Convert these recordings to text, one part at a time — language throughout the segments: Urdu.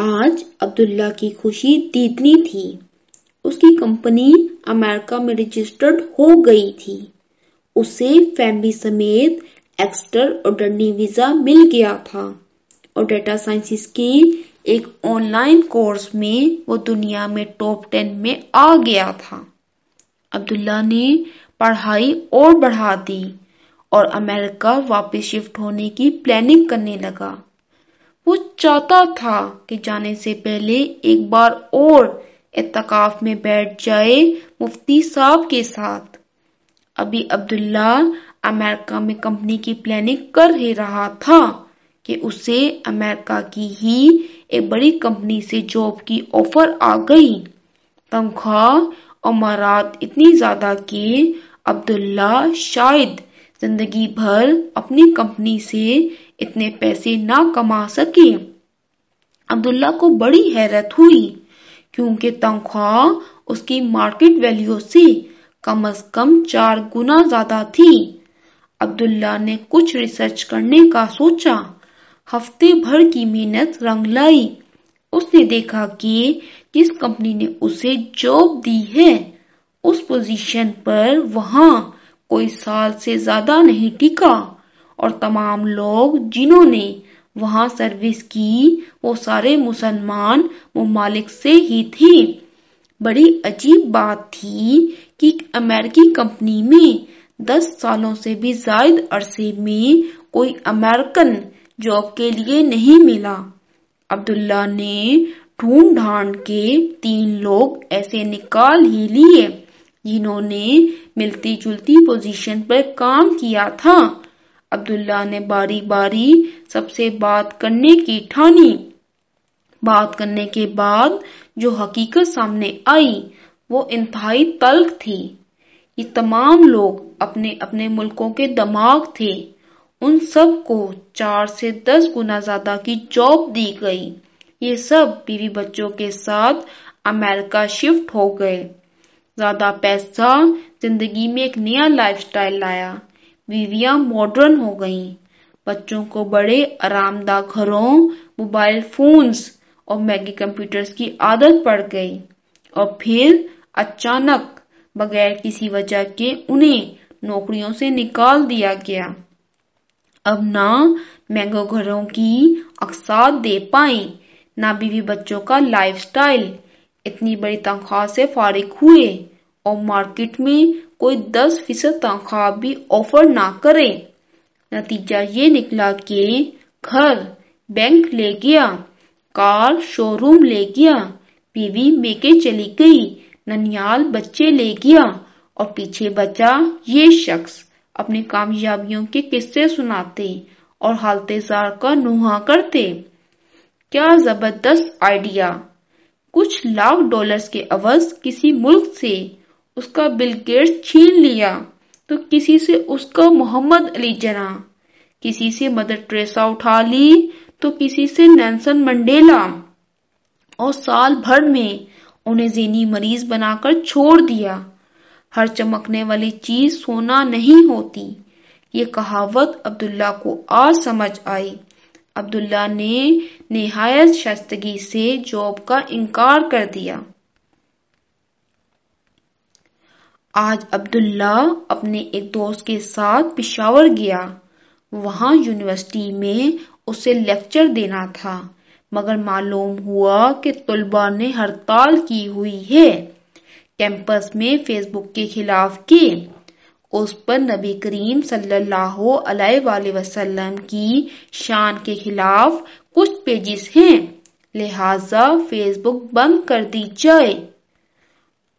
آج عبداللہ کی خوشی دیدنی تھی۔ اس کی کمپنی امریکہ میں رجسٹرڈ ہو گئی تھی۔ اسے فیملی سمیت ایکسٹر ڈرنی ویزا مل گیا تھا۔ اور ڈیٹا سائنسز کے ایک آن لائن کورس میں وہ دنیا میں ٹاپ ٹین میں آ گیا تھا۔ عبداللہ نے پڑھائی اور بڑھا دی اور امریکہ واپس شفٹ ہونے کی پلاننگ کرنے لگا۔ وہ چاہتا تھا کہ جانے سے پہلے ایک بار اور اتقاف میں بیٹھ جائے مفتی صاحب کے ساتھ۔ ابھی عبداللہ امریکہ میں کمپنی کی پلاننگ کر ہی رہا تھا کہ اسے امریکہ کی ہی ایک بڑی کمپنی سے جاب کی آفر آ گئی۔ تنخواہ امارات اتنی زیادہ کہ عبداللہ شاید زندگی بھر اپنی کمپنی سے اتنے پیسے نہ کما سکے۔ عبداللہ کو بڑی حیرت ہوئی، کیونکہ تنخواہ اس کی مارکیٹ ویلیو سے کم از کم چار گنا زیادہ تھی۔ عبداللہ نے کچھ ریسرچ کرنے کا سوچا۔ ہفتے بھر کی محنت رنگ لائی۔ اس نے دیکھا کہ جس کمپنی نے اسے جاب دی ہے۔ اس پوزیشن پر وہاں کوئی سال سے زیادہ نہیں ٹکا۔ اور تمام لوگ جنہوں نے وہاں سروس کی، وہ سارے مسلمان ممالک سے ہی تھے۔ بڑی عجیب بات تھی کہ امریکی کمپنی میں دس سالوں سے بھی زائد عرصے میں کوئی امریکن جاب کے لیے نہیں ملا۔ عبداللہ نے ڈھونڈ ڈھانڈ کے تین لوگ ایسے نکال ہی لیے جنہوں نے ملتی جلتی پوزیشن پر کام کیا تھا۔ عبداللہ نے باری باری سب سے بات کرنے کی ٹھانی۔ بات کرنے کے بعد جو حقیقت سامنے آئی، وہ انتہائی تلخ تھی۔ یہ تمام لوگ اپنے اپنے ملکوں کے دماغ تھے۔ ان سب کو چار سے دس گنا زیادہ کی جاب دی گئی۔ یہ سب بیوی بچوں کے ساتھ امریکہ شفٹ ہو گئے۔ زیادہ پیسہ زندگی میں ایک نیا لائف سٹائل لایا۔ بیویاں ماڈرن ہو گئیں۔ بچوں کو بڑے آرام دہ گھروں موبائل فونز اور میگی کمپیوٹرز کی عادت پڑ گئی۔ اور پھر اچانک بغیر کسی وجہ کے انہیں نوکریوں سے نکال دیا گیا۔ اب نہ مینگو گھروں کی اقساط دے پائیں، نہ بیوی بچوں کا لائف سٹائل اتنی بڑی تنخواہ سے فارغ ہوئے اور مارکیٹ میں کوئی دس فیصد تنخواہ بھی آفر نہ کرے نتیجہ یہ نکلا کہ گھر بینک لے گیا، کار شو روم لے گیا، بیوی میکے چلی گئی، ننیال بچے لے گیا اور پیچھے بچا یہ شخص۔ اپنی کامیابیوں کے قصے سناتے اور حالت زار کا نوحہ کرتے۔ کیا زبردست آئیڈیا کچھ لاکھ ڈالرز کے عوض کسی ملک سے اس کا بل گیٹس چھین لیا تو کسی سے اس کا محمد علی جنا، کسی سے مدر ٹریسا اٹھا لی تو کسی سے نینسن منڈیلا۔ اور سال بھر میں انہیں ذہنی مریض بنا کر چھوڑ دیا۔ ہر چمکنے والی چیز سونا نہیں ہوتی۔ یہ کہاوت عبداللہ کو آج سمجھ آئی۔ عبداللہ نے نہایت شائستگی سے جاب کا انکار کر دیا۔ آج عبداللہ اپنے ایک دوست کے ساتھ پشاور گیا۔ وہاں یونیورسٹی میں اسے لیکچر دینا تھا، مگر معلوم ہوا کہ طلباء نے ہڑتال کی ہوئی ہے۔ کیمپس میں فیس بک کے خلاف کے۔ اس پر نبی کریم صلی اللہ علیہ وآلہ وسلم کی شان کے خلاف کچھ پیجز ہیں، لہذا فیس بک بند کر دی جائے۔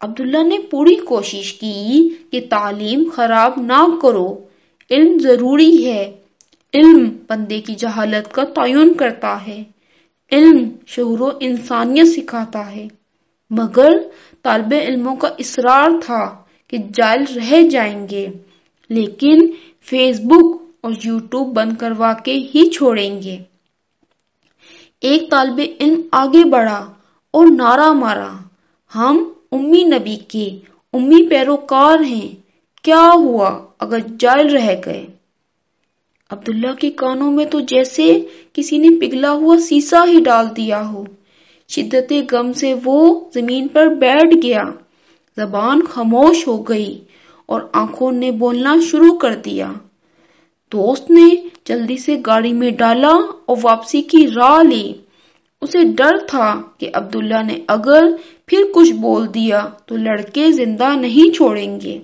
عبداللہ نے پوری کوشش کی کہ تعلیم خراب نہ کرو۔ علم ضروری ہے۔ علم بندے کی جہالت کا تعین کرتا ہے۔ علم شعور و انسانیت سکھاتا ہے۔ مگر طالب علموں کا اصرار تھا کہ جائل رہ جائیں گے۔ لیکن فیس بک اور یوٹیوب بند کروا کے ہی چھوڑیں گے۔ ایک طالب علم آگے بڑھا اور نعرہ مارا۔ ہم امی نبی کے امی پیروکار ہیں۔ کیا ہوا اگر جائل رہ گئے؟ عبداللہ کے کانوں میں تو جیسے کسی نے پگھلا ہوا سیسا ہی ڈال دیا ہو۔ شدت غم سے وہ زمین پر بیٹھ گیا۔ زبان خاموش ہو گئی اور آنکھوں نے بولنا شروع کر دیا۔ دوست نے جلدی سے گاڑی میں ڈالا اور واپسی کی راہ لی۔ اسے ڈر تھا کہ عبداللہ نے اگر پھر کچھ بول دیا تو لڑکے زندہ نہیں چھوڑیں گے۔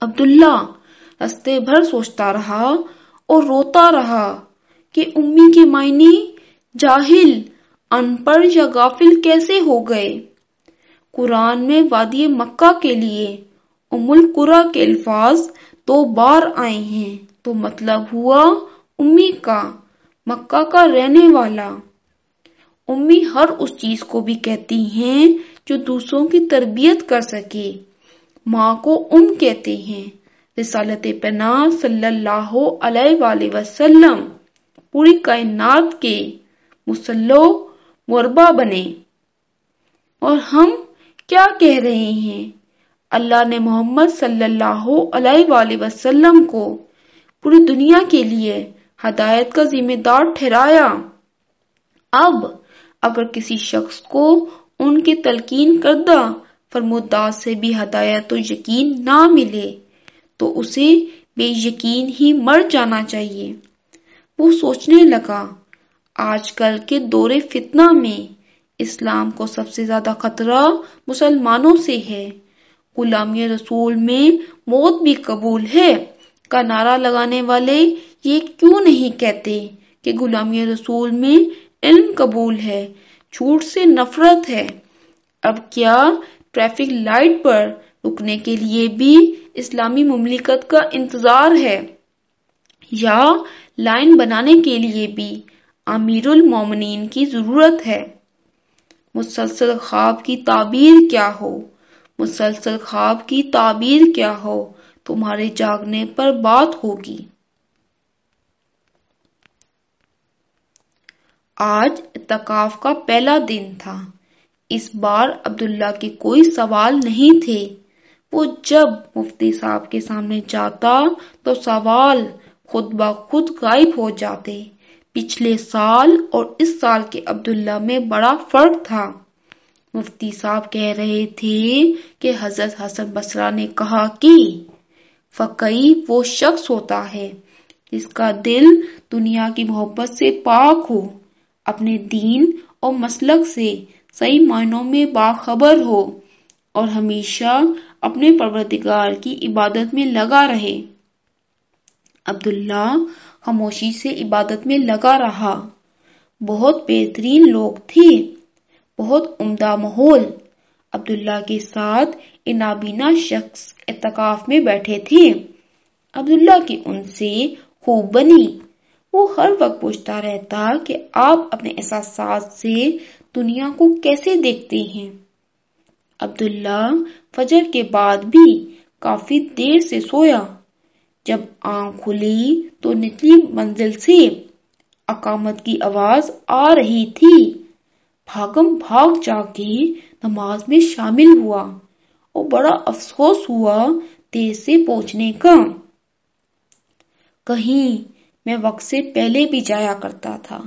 عبداللہ رستے بھر سوچتا رہا اور روتا رہا کہ امی کے معنی جاہل، ان پڑھ یا غافل کیسے ہو گئے؟ قرآن میں وادی مکہ کے لیے ام القرا کے الفاظ دو بار آئے ہیں تو مطلب ہوا امی کا، مکہ کا رہنے والا۔ امی ہر اس چیز کو بھی کہتی ہیں جو دوسروں کی تربیت کر سکے۔ ماں کو ام کہتے ہیں۔ رسالت پنا صلی اللہ علیہ وآلہ وسلم۔ پوری کائنات کے مسلو مربع بنے۔ اور ہم کیا کہہ رہے ہیں؟ اللہ نے محمد صلی اللہ علیہ وآلہ وسلم کو پوری دنیا کے لیے ہدایت کا ذمہ دار ٹھہرایا۔ اب اگر کسی شخص کو ان کے تلقین کردہ فرمودات سے بھی ہدایت و یقین نہ ملے، تو اسے بے یقین ہی مر جانا چاہیے۔ وہ سوچنے لگا، آج کل کے دور فتنہ میں اسلام کو سب سے زیادہ خطرہ مسلمانوں سے ہے۔ غلامی رسول میں موت بھی قبول ہے۔ کا نعرہ لگانے والے یہ کیوں نہیں کہتے کہ غلامی رسول میں علم قبول ہے، جھوٹ سے نفرت ہے۔ اب کیا ٹریفک لائٹ پر رکنے کے لیے بھی اسلامی مملکت کا انتظار ہے؟ یا لائن بنانے کے لیے بھی امیر المومنین کی ضرورت ہے؟ مسلسل خواب کی تعبیر کیا ہو؟ مسلسل خواب کی تعبیر کیا ہو؟ تمہارے جاگنے پر بات ہوگی۔ آج اتقاف کا پہلا دن تھا۔ اس بار عبداللہ کے کوئی سوال نہیں تھے۔ وہ جب مفتی صاحب کے سامنے جاتا تو سوال خود بخود غائب ہو جاتے۔ پچھلے سال اور اس سال کے عبداللہ میں بڑا فرق تھا۔ مفتی صاحب کہہ رہے تھے کہ حضرت حسن بسرا نے کہا کہ فقی وہ شخص ہوتا ہے جس کا دل دنیا کی محبت سے پاک ہو۔ اپنے دین اور مسلک سے صحیح معنوں میں باخبر ہو اور ہمیشہ اپنے پروردگار کی عبادت میں لگا رہے۔ عبداللہ خاموشی سے عبادت میں لگا رہا۔ بہت بہترین لوگ تھے، بہت عمدہ ماحول۔ عبداللہ کے ساتھ انابینا شخص اتقاف میں بیٹھے تھے۔ عبداللہ کی ان سے خوب بنی۔ وہ ہر وقت پوچھتا رہتا کہ آپ اپنے احساسات سے دنیا کو کیسے دیکھتے ہیں۔ عبداللہ فجر کے بعد بھی کافی دیر سے سویا۔ جب آنکھ کھلی تو نچلی منزل سے اقامت کی آواز آ رہی تھی۔ بھاگم بھاگ جا کے نماز میں شامل ہوا۔ اور بڑا افسوس ہوا دیر سے پہنچنے کا۔ کہیں میں وقت سے پہلے بھی جایا کرتا تھا۔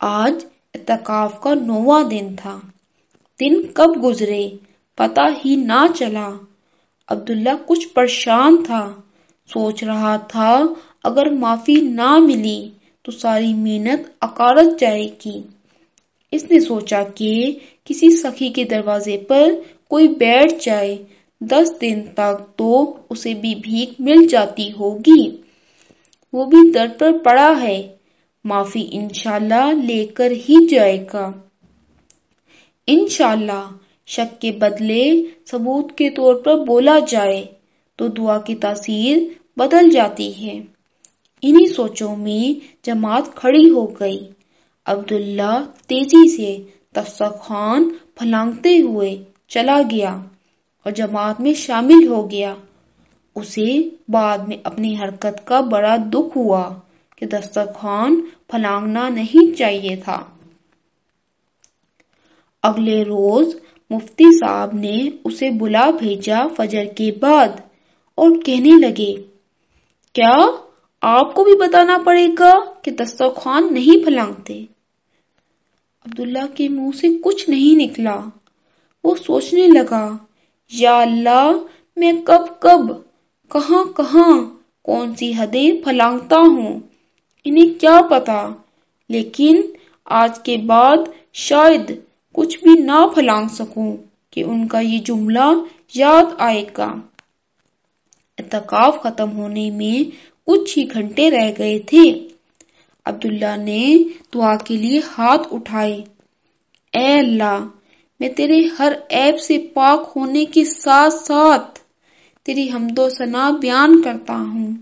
آج اتقاف کا نواں دن تھا۔ دن کب گزرے پتا ہی نہ چلا۔ عبداللہ کچھ پریشان تھا۔ سوچ رہا تھا، اگر معافی نہ ملی تو ساری محنت اکارت جائے گی۔ اس نے سوچا کہ کسی سخی کے دروازے پر کوئی بیٹھ جائے، دس دن تک تو اسے بھی بھیک مل جاتی ہوگی۔ وہ بھی در پر پڑا ہے۔ معافی انشاءاللہ لے کر ہی جائے گا۔ انشاءاللہ شک کے بدلے ثبوت کے طور پر بولا جائے تو دعا کی تاثیر بدل جاتی ہے۔ انہی سوچوں میں جماعت کھڑی ہو گئی۔ عبداللہ تیزی سے دسترخوان پھلانگتے ہوئے چلا گیا اور جماعت میں شامل ہو گیا۔ اسے بعد میں اپنی حرکت کا بڑا دکھ ہوا کہ دسترخوان پھلانگنا نہیں چاہیے تھا۔ اگلے روز مفتی صاحب نے اسے بلا بھیجا فجر کے بعد اور کہنے لگے، کیا آپ کو بھی بتانا پڑے گا کہ دسترخوان نہیں پھلانگتے؟ عبداللہ کے منہ سے کچھ نہیں نکلا۔ وہ سوچنے لگا، یا اللہ، میں کب کب کہاں کہاں کون سی حدیں پھلانگتا ہوں؟ انہیں کیا پتا؟ لیکن آج کے بعد شاید کچھ بھی نہ پھلانگ سکوں کہ ان کا یہ جملہ یاد آئے گا۔ اتقاف ختم ہونے میں کچھ ہی گھنٹے رہ گئے تھے۔ عبداللہ نے دعا کے لیے ہاتھ اٹھائے۔ اے اللہ، میں تیرے ہر عیب سے پاک ہونے کے ساتھ ساتھ تیری حمد و ثنا بیان کرتا ہوں۔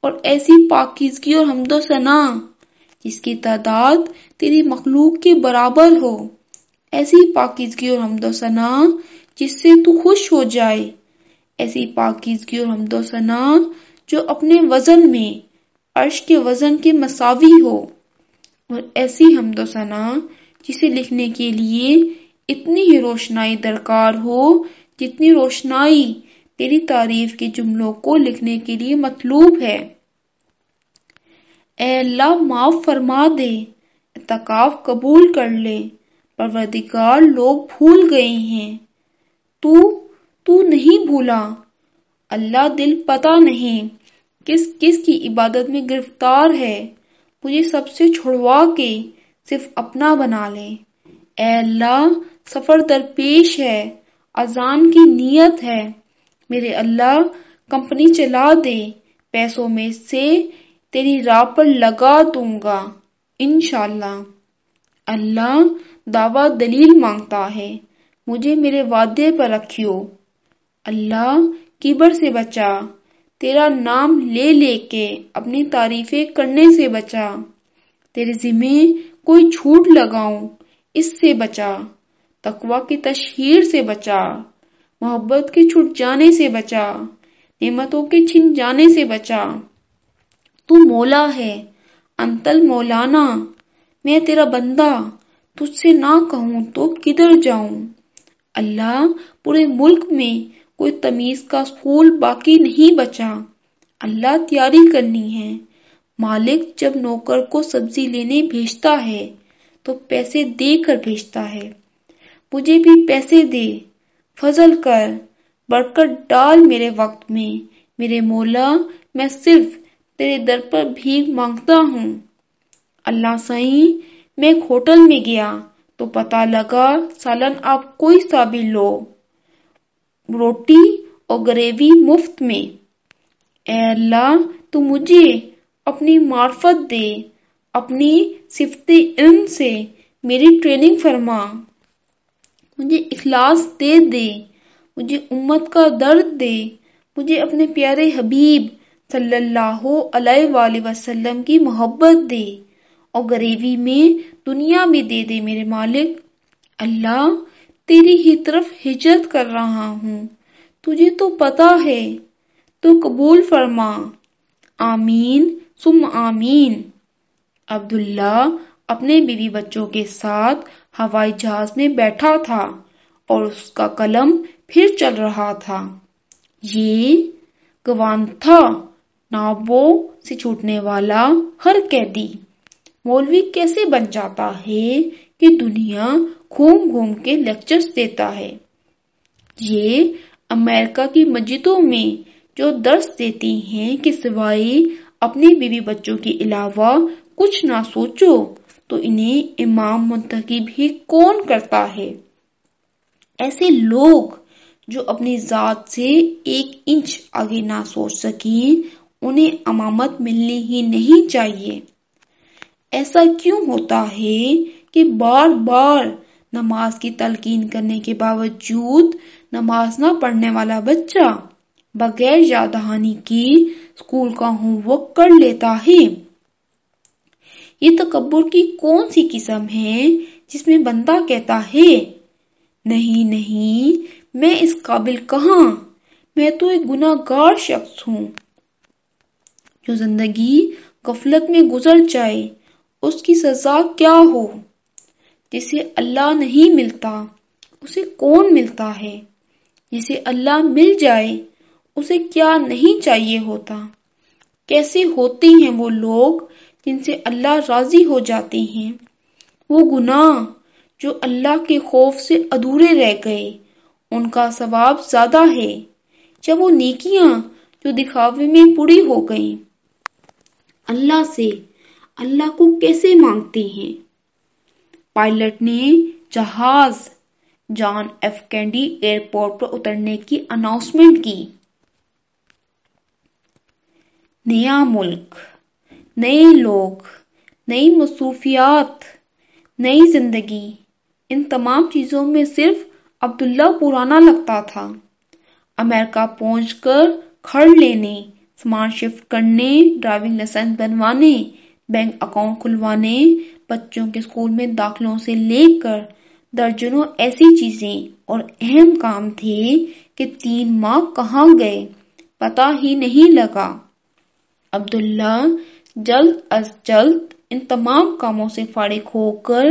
اور ایسی پاکیزگی اور حمد و ثنا، جس کی تعداد تیری مخلوق کے برابر ہو۔ ایسی پاکیزگی اور حمد و ثنا، جس سے تو خوش ہو جائے۔ ایسی پاکیزگی اور حمد و ثنا، جو اپنے وزن میں، عرش کے وزن کے مساوی ہو۔ اور ایسی حمد و ثنا، جسے لکھنے کے لیے اتنی ہی روشنائی درکار ہو، جتنی روشنائی تیری تعریف کے جملوں کو لکھنے کے لیے مطلوب ہے۔ اے اللہ، معاف فرما دے اتقاف قبول کر لے۔ پروردگار، لوگ بھول گئے ہیں۔ تو تو نہیں بھولا۔ اللہ دل پتا نہیں کس کس کی عبادت میں گرفتار ہے۔ مجھے سب سے چھڑوا کے صرف اپنا بنا لے۔ اے اللہ، سفر درپیش ہے، اذان کی نیت ہے۔ میرے اللہ، کمپنی چلا دے، پیسوں میں سے تیری راہ پر لگا دوں گا، انشاءاللہ۔ اللہ دعوی دلیل مانگتا ہے، مجھے میرے وعدے پر رکھیو۔ اللہ کیبر سے بچا، تیرا نام لے لے کے اپنی تعریفیں کرنے سے بچا۔ تیرے ذمہ کوئی جھوٹ لگاؤں، اس سے بچا۔ تقوی کی تشہیر سے بچا۔ محبت کے چھٹ جانے سے بچا، نعمتوں کے چھن جانے سے بچا۔ تو مولا ہے انتل مولانا میں تیرا بندہ، تجھ سے نہ کہوں تو کدھر جاؤں؟ اللہ، پورے ملک میں کوئی تمیز کا پھول باقی نہیں بچا۔ اللہ تیاری کرنی ہے۔ مالک جب نوکر کو سبزی لینے بھیجتا ہے، تو پیسے دے کر بھیجتا ہے۔ مجھے بھی پیسے دے۔ فضل کر، برکت ڈال میرے وقت میں۔ میرے مولا، میں صرف تیرے در پر بھیگ مانگتا ہوں۔ اللہ سائیں، میں ایک ہوٹل میں گیا تو پتا لگا سالن آپ کوئی سا بھی لو۔ روٹی اور گریوی مفت میں۔ اے اللہ، تو مجھے اپنی معرفت دے، اپنی صفت علم سے میری ٹریننگ فرما۔ مجھے اخلاص دے دے مجھے امت کا درد دے مجھے اپنے پیارے حبیب صلی اللہ علیہ وآلہ وسلم کی محبت دے اور غریبی میں دنیا بھی دے دے میرے مالک۔ اللہ تیری ہی طرف ہجرت کر رہا ہوں، تجھے تو پتا ہے، تو قبول فرما۔ آمین سم آمین۔ عبداللہ اپنے بیوی بچوں کے ساتھ ہوائی جہاز میں بیٹھا تھا اور اس کا قلم پھر چل رہا تھا۔ یہ گوان تھا نابو سے چھوٹنے والا ہر قیدی۔ مولوی کیسے بن جاتا ہے کہ دنیا گھوم گھوم کے لیکچرز دیتا ہے۔ یہ امریکہ کی مسجدوں میں جو درس دیتی ہیں کہ سوائے اپنے بیوی بچوں کے علاوہ کچھ نہ سوچو۔ تو انہیں امام منتخب ہی کون کرتا ہے؟ ایسے لوگ جو اپنی ذات سے ایک انچ آگے نہ سوچ سکیں، انہیں امامت ملنی ہی نہیں چاہیے۔ ایسا کیوں ہوتا ہے کہ بار بار نماز کی تلقین کرنے کے باوجود نماز نہ پڑھنے والا بچہ بغیر یاد دہانی کی اسکول کا ہوم ورک کر لیتا ہے؟ یہ تکبر کی کون سی قسم ہے جس میں بندہ کہتا ہے، نہیں نہیں، میں اس قابل کہاں؟ میں تو ایک گناہ گار شخص ہوں۔ جو زندگی غفلت میں گزر جائے، اس کی سزا کیا ہو؟ جسے اللہ نہیں ملتا، اسے کون ملتا ہے؟ جسے اللہ مل جائے، اسے کیا نہیں چاہیے ہوتا؟ کیسے ہوتے ہیں وہ لوگ؟ جن سے اللہ راضی ہو جاتے ہیں۔ وہ گناہ جو اللہ کے خوف سے ادھورے رہ گئے، ان کا ثواب زیادہ ہے۔ جب وہ نیکیاں جو دکھاوے میں پوری ہو گئیں، اللہ سے اللہ کو کیسے مانگتے ہیں؟ پائلٹ نے جہاز، جان ایف کینڈی ایئرپورٹ پر اترنے کی اناؤنسمنٹ کی۔ نیا ملک۔ نئے لوگ، نئی مصروفیات، نئی زندگی، ان تمام چیزوں میں صرف عبداللہ پرانا لگتا تھا۔ امریکہ پہنچ کر کھڑ لینے، سامان شفٹ کرنے، ڈرائیونگ لائسنس بنوانے، بینک اکاؤنٹ کھلوانے، بچوں کے اسکول میں داخلوں سے لے کر درجنوں ایسی چیزیں۔ اور اہم کام تھے کہ تین ماہ کہاں گئے پتا ہی نہیں لگا۔ عبداللہ جلد از جلد ان تمام کاموں سے فارغ ہو کر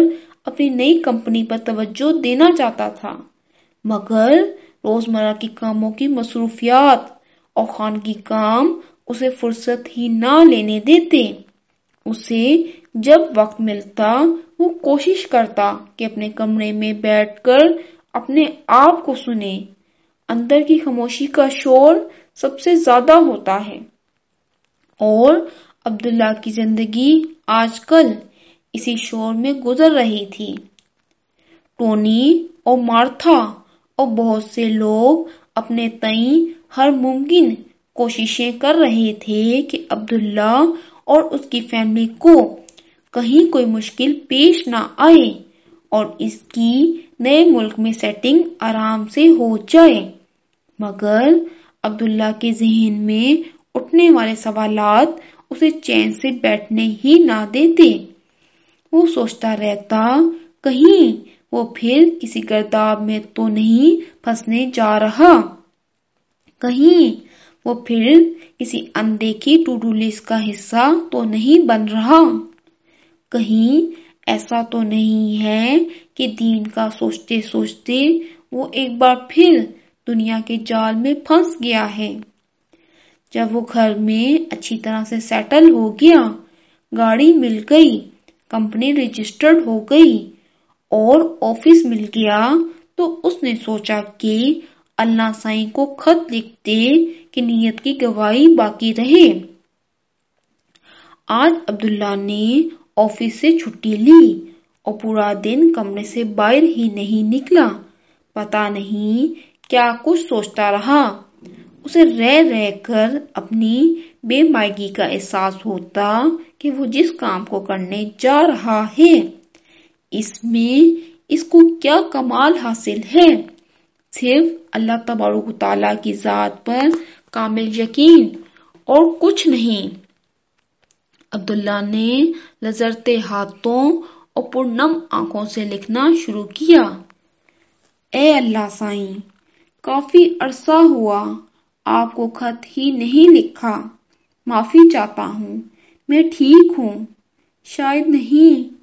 اپنی نئی کمپنی پر توجہ دینا چاہتا تھا۔ مگر روزمرہ کی کاموں کی مصروفیات اور خانگی کام اسے فرصت ہی نہ لینے دیتے۔ اسے جب وقت ملتا، وہ کوشش کرتا کہ اپنے کمرے میں بیٹھ کر اپنے آپ کو سنے۔ اندر کی خاموشی کا شور سب سے زیادہ ہوتا ہے۔ اور عبداللہ کی زندگی آج کل اسی شور میں گزر رہی تھی۔ ٹونی اور مارتھا اور بہت سے لوگ اپنے تئیں ہر ممکن کوششیں کر رہے تھے کہ عبداللہ اور اس کی فیملی کو کہیں کوئی مشکل پیش نہ آئے اور اس کی نئے ملک میں سیٹنگ آرام سے ہو جائے۔ مگر عبداللہ کے ذہن میں اٹھنے والے سوالات اسے چین سے بیٹھنے ہی نہ دیتے وہ سوچتا رہتا، کہیں وہ پھر کسی گرداب میں تو نہیں پھنسنے جا رہا۔ کہیں وہ پھر کسی اندیکھی ٹو ڈو لسٹ کا حصہ تو نہیں بن رہا۔ کہیں ایسا تو نہیں ہے کہ دین کا سوچتے سوچتے وہ ایک بار پھر دنیا کے جال میں پھنس گیا ہے۔ جب وہ گھر میں اچھی طرح سے سیٹل ہو گیا، گاڑی مل گئی کمپنی رجسٹرڈ ہو گئی اور آفس مل گیا، تو اس نے سوچا کہ اللہ سائیں کو خط لکھتے کہ نیت کی گواہی باقی رہے۔ آج عبداللہ نے آفس سے چھٹی لی اور پورا دن کمرے سے باہر ہی نہیں نکلا۔ پتا نہیں کیا کچھ سوچتا رہا۔ اسے رہ رہ کر اپنی بے مائگی کا احساس ہوتا کہ وہ جس کام کو کرنے جا رہا ہے، اس میں اس کو کیا کمال حاصل ہے؟ صرف اللہ تبارک تعالیٰ کی ذات پر کامل یقین اور کچھ نہیں۔ عبداللہ نے لذرتے ہاتھوں اور پرنم آنکھوں سے لکھنا شروع کیا۔ اے اللہ سائیں، کافی عرصہ ہوا آپ کو خط ہی نہیں لکھا۔ معافی چاہتا ہوں۔ میں ٹھیک ہوں۔ شاید نہیں۔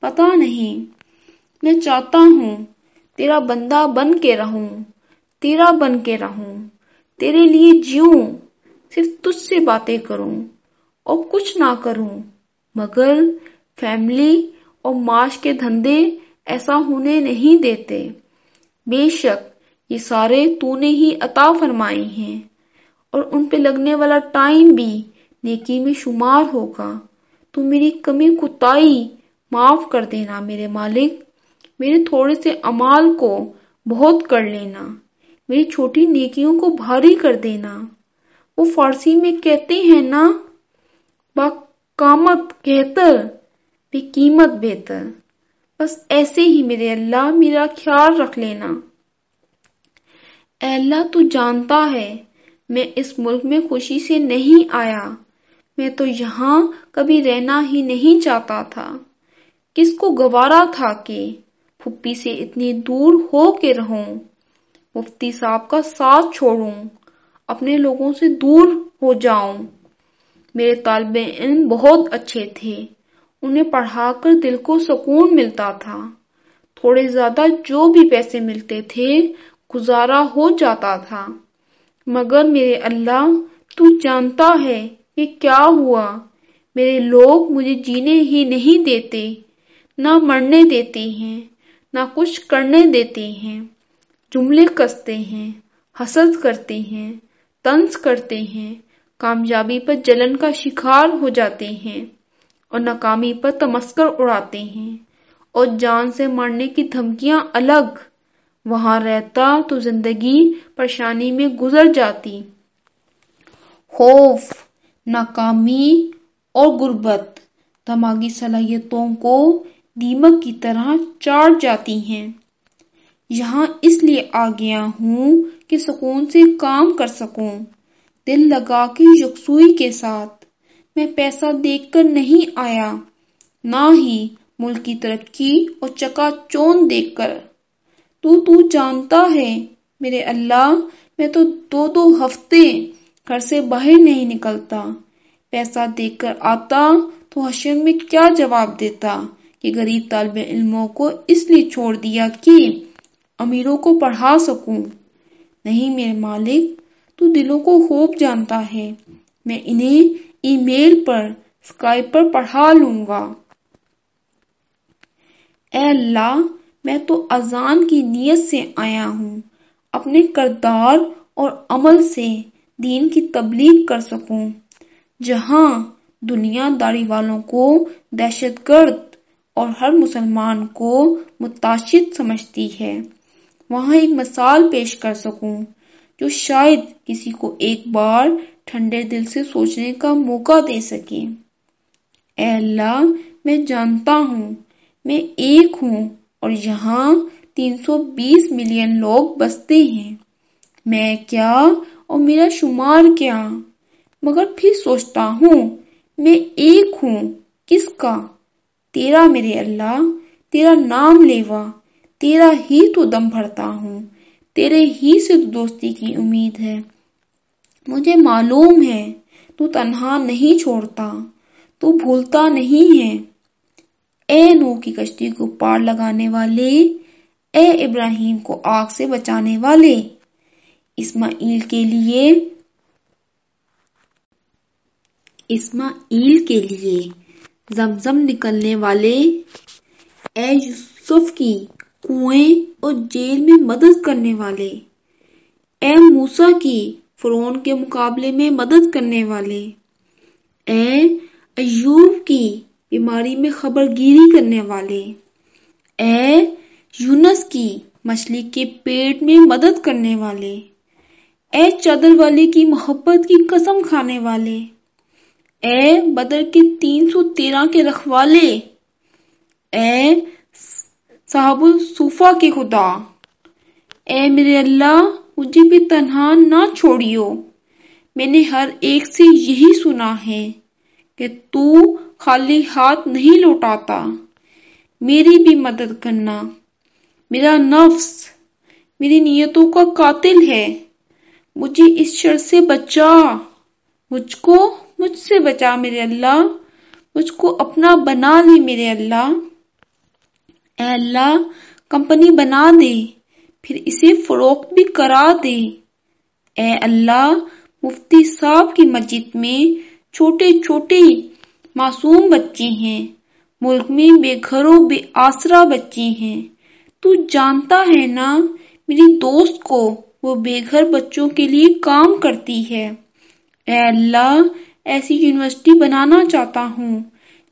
پتا نہیں۔ میں چاہتا ہوں۔ تیرا بندہ بن کے رہوں۔ تیرا بن کے رہوں۔ تیرے لیے جیوں۔ صرف تجھ سے باتیں کروں۔ اور کچھ نہ کروں۔ مگر فیملی اور معاش کے دھندے ایسا ہونے نہیں دیتے۔ بے شک یہ سارے تو نے ہی عطا فرمائے ہیں۔ اور ان پہ لگنے والا ٹائم بھی نیکی میں شمار ہوگا۔ تو میری کمی کتائی معاف کر دینا میرے مالک۔ میرے تھوڑے سے امال کو بہت کر لینا۔ میری چھوٹی نیکیوں کو بھاری کر دینا۔ وہ فارسی میں کہتے ہیں نا کامت بہتر، بے قیمت بہتر۔ بس ایسے ہی میرے اللہ میرا خیال رکھ لینا۔ اے اللہ تو جانتا ہے، میں اس ملک میں خوشی سے نہیں آیا۔ میں تو یہاں کبھی رہنا ہی نہیں چاہتا تھا۔ کس کو گوارا تھا کہ پھپی سے اتنی دور ہو کے رہوں؟ مفتی صاحب کا ساتھ چھوڑوں، اپنے لوگوں سے دور ہو جاؤں۔ میرے طالب علم بہت اچھے تھے، انہیں پڑھا کر دل کو سکون ملتا تھا۔ تھوڑے زیادہ جو بھی پیسے ملتے تھے گزارا ہو جاتا تھا۔ مگر میرے اللہ، تو جانتا ہے کہ کیا ہوا۔ میرے لوگ مجھے جینے ہی نہیں دیتے، نہ مرنے دیتے ہیں، نہ کچھ کرنے دیتے ہیں۔ جملے کستے ہیں، حسد کرتے ہیں تنس کرتے ہیں۔ کامیابی پر جلن کا شکار ہو جاتے ہیں اور ناکامی پر تمسکر اڑاتے ہیں۔ اور جان سے مرنے کی دھمکیاں الگ وہاں رہتا تو زندگی پریشانی میں گزر جاتی۔ خوف، ناکامی اور غربت دماغی صلاحیتوں کو دیمک کی طرح چاٹ جاتی ہیں۔ یہاں اس لیے آ گیا ہوں کہ سکون سے کام کر سکوں۔ دل لگا کے یکسوئی کے ساتھ۔ میں پیسہ دیکھ کر نہیں آیا، نہ ہی ملک کی ترقی اور چکا چون دیکھ کر۔ تو تو جانتا ہے، میرے اللہ، میں تو دو دو ہفتے گھر سے باہر نہیں نکلتا۔ پیسہ دیکھ کر آتا تو حشر میں کیا جواب دیتا کہ غریب طالب علموں کو اس لیے چھوڑ دیا کہ امیروں کو پڑھا سکوں۔ نہیں میرے مالک، تو دلوں کو خوب جانتا ہے۔ میں انہیں ای میل پر اسکائپ پر پڑھا لوں گا۔ اے اللہ میں تو اذان کی نیت سے آیا ہوں۔ اپنے کردار اور عمل سے دین کی تبلیغ کر سکوں۔ جہاں دنیا داری والوں کو دہشت گرد اور ہر مسلمان کو متاشد سمجھتی ہے، وہاں ایک مثال پیش کر سکوں جو شاید کسی کو ایک بار ٹھنڈے دل سے سوچنے کا موقع دے سکے۔ اے اللہ، میں جانتا ہوں، میں ایک ہوں اور یہاں تین سو بیس ملین لوگ بستے ہیں۔ میں کیا اور میرا شمار کیا؟ مگر پھر سوچتا ہوں، میں ایک ہوں، کس کا؟ تیرا میرے اللہ، تیرا نام لیوا، تیرا ہی تو دم بھرتا ہوں، تیرے ہی سے دوستی کی امید ہے۔ مجھے معلوم ہے، تو تنہا نہیں چھوڑتا، تو بھولتا نہیں ہے۔ اے نو کی کشتی کو پار لگانے والے، اے ابراہیم کو آگ سے بچانے والے۔ اسماعیل کے لیے، اسماعیل کے لیے زمزم نکلنے والے۔ اے یوسف کی کنویں اور جیل میں مدد کرنے والے۔ اے موسا کی فرون کے مقابلے میں مدد کرنے والے۔ اے ایوب کی بیماری میں خبر گیری کرنے والے۔ اے یونس کی مچھلی کے پیٹ میں مدد کرنے والے۔ اے چادر والے کی محبت کی قسم کھانے والے۔ اے بدر کے تین سو تیرہ کے رکھوالے اے صاحب الصوفہ کے خدا۔ اے میرے اللہ مجھے بھی تنہا نہ چھوڑیو۔ میں نے ہر ایک سے یہی سنا ہے کہ تو خالی ہاتھ نہیں لوٹاتا۔ میری بھی مدد کرنا۔ میرا نفس، میری نیتوں کا قاتل ہے۔ مجھے اس شر سے بچا۔ مجھ کو، مجھ سے بچا میرے اللہ۔ مجھ کو اپنا بنا لی میرے اللہ۔ اے اللہ، کمپنی بنا دے۔ پھر اسے فروخت بھی کرا دے۔ اے اللہ، مفتی صاحب کی مسجد میں چھوٹے چھوٹے معصوم بچے ہیں، ملک میں بے گھروں بے آسرا بچے ہیں۔ تو جانتا ہے نا، میری دوست کو وہ بے گھر بچوں کے لیے کام کرتی ہے۔ اے اللہ، ایسی یونیورسٹی بنانا چاہتا ہوں،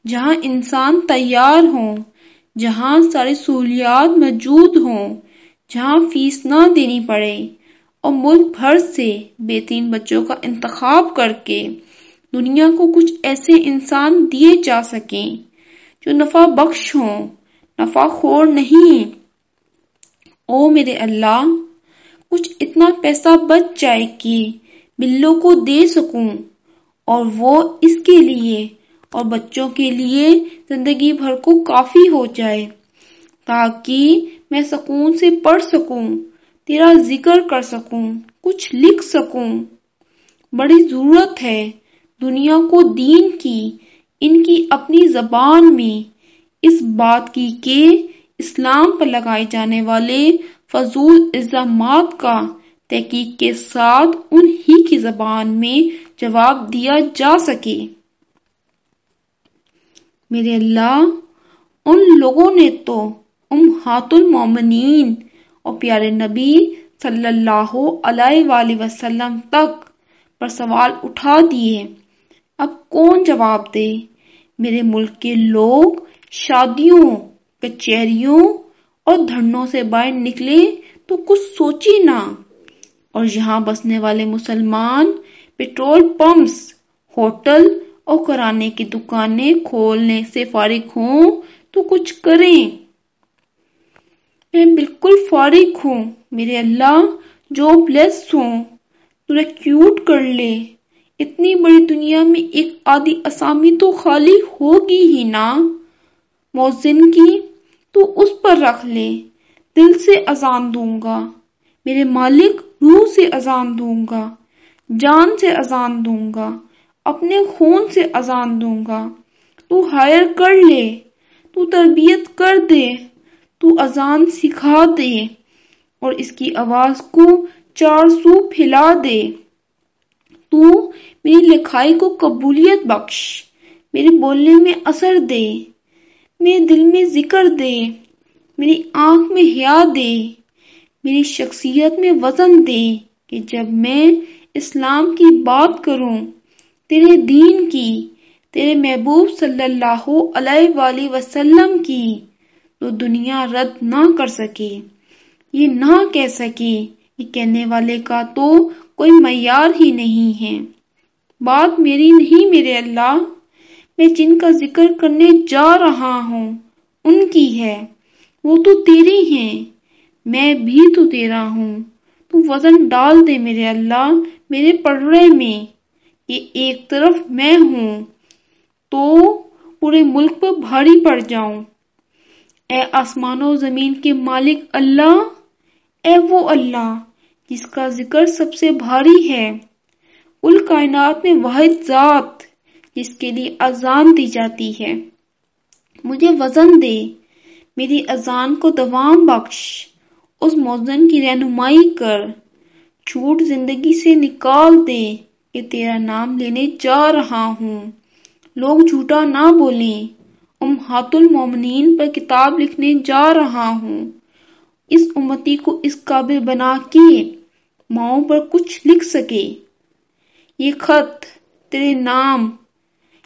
جہاں انسان تیار ہوں، جہاں ساری سہولیات موجود ہوں، جہاں فیس نہ دینی پڑے، اور ملک بھر سے بہترین بچوں کا انتخاب کر کے۔ دنیا کو کچھ ایسے انسان دیے جا سکیں جو نفع بخش ہوں، نفع خور نہیں۔ او میرے اللہ، کچھ اتنا پیسہ بچ جائے کہ بلوں کو دے سکوں اور وہ اس کے لیے اور بچوں کے لیے زندگی بھر کو کافی ہو جائے تاکہ میں سکون سے پڑھ سکوں، تیرا ذکر کر سکوں، کچھ لکھ سکوں۔ بڑی ضرورت ہے دنیا کو دین کی، ان کی اپنی زبان میں اس بات کی کہ اسلام پر لگائے جانے والے فضول الزامات کا تحقیق کے ساتھ ان ہی کی زبان میں جواب دیا جا سکے۔ میرے اللہ، ان لوگوں نے تو امہات المومنین اور پیارے نبی صلی اللہ علیہ وآلہ وسلم تک پر سوال اٹھا دیے۔ اب کون جواب دے؟ میرے ملک کے لوگ شادیوں، کچہریوں اور دھرنوں سے باہر نکلے تو کچھ سوچی نہ۔ اور یہاں بسنے والے مسلمان پیٹرول پمپس، ہوٹل اور کرانے کی دکانیں کھولنے سے فارغ ہوں تو کچھ کریں۔ میں بالکل فارغ ہوں۔ میرے اللہ، جو بلیس ہوں تو کیوٹ کر لے۔ اتنی بڑی دنیا میں ایک آدھی اسامی تو خالی ہوگی ہی نا موزن کی، تو اس پر رکھ لے، دل سے اذان دوں گا، میرے مالک روح سے اذان دوں گا، جان سے اذان دوں گا، اپنے خون سے اذان دوں گا، تو ہائر کر لے، تو تربیت کر دے، تو اذان سکھا دے، اور اس کی آواز کو چار سو پھیلا دے۔ تو میری لکھائی کو قبولیت بخش، میرے بولنے میں اثر دے، میرے دل میں ذکر دے، میری آنکھ میں حیا دے، میری شخصیت میں وزن دے کہ جب میں اسلام کی بات کروں، تیرے دین کی، تیرے محبوب صلی اللہ علیہ وآلہ وسلم کی، تو دنیا رد نہ کر سکے، یہ نہ کہہ سکے یہ کہنے والے کا تو کوئی معیار ہی نہیں ہے۔ بات میری نہیں میرے اللہ، میں جن کا ذکر کرنے جا رہا ہوں، ان کی ہے۔ وہ تو تیری ہیں، میں بھی تو تیرا ہوں۔ تو وزن ڈال دے میرے اللہ، میرے پڑھے میں۔ یہ ایک طرف میں ہوں، تو پورے ملک پر بھاری پڑ جاؤں۔ اے آسمان و زمین کے مالک اللہ، اے وہ اللہ جس کا ذکر سب سے بھاری ہے۔ ال کائنات میں واحد ذات جس کے لیے اذان دی جاتی ہے۔ مجھے وزن دے۔ میری اذان کو دوام بخش۔ اس موزن کی رہنمائی کر۔ چھوٹ زندگی سے نکال دے کہ تیرا نام لینے جا رہا ہوں۔ لوگ جھوٹا نہ بولیں۔ امہات المومنین پر کتاب لکھنے جا رہا ہوں۔ اس امتی کو اس قابل بنا کے ماؤں پر کچھ لکھ سکے۔ یہ خط تیرے نام،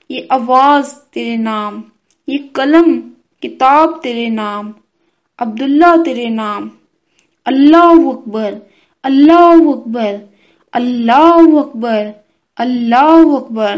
یہ آواز تیرے نام، یہ قلم، کتاب تیرے نام، عبداللہ تیرے نام۔ اللہ اکبر اللہ اکبر اللہ اکبر اللہ اکبر۔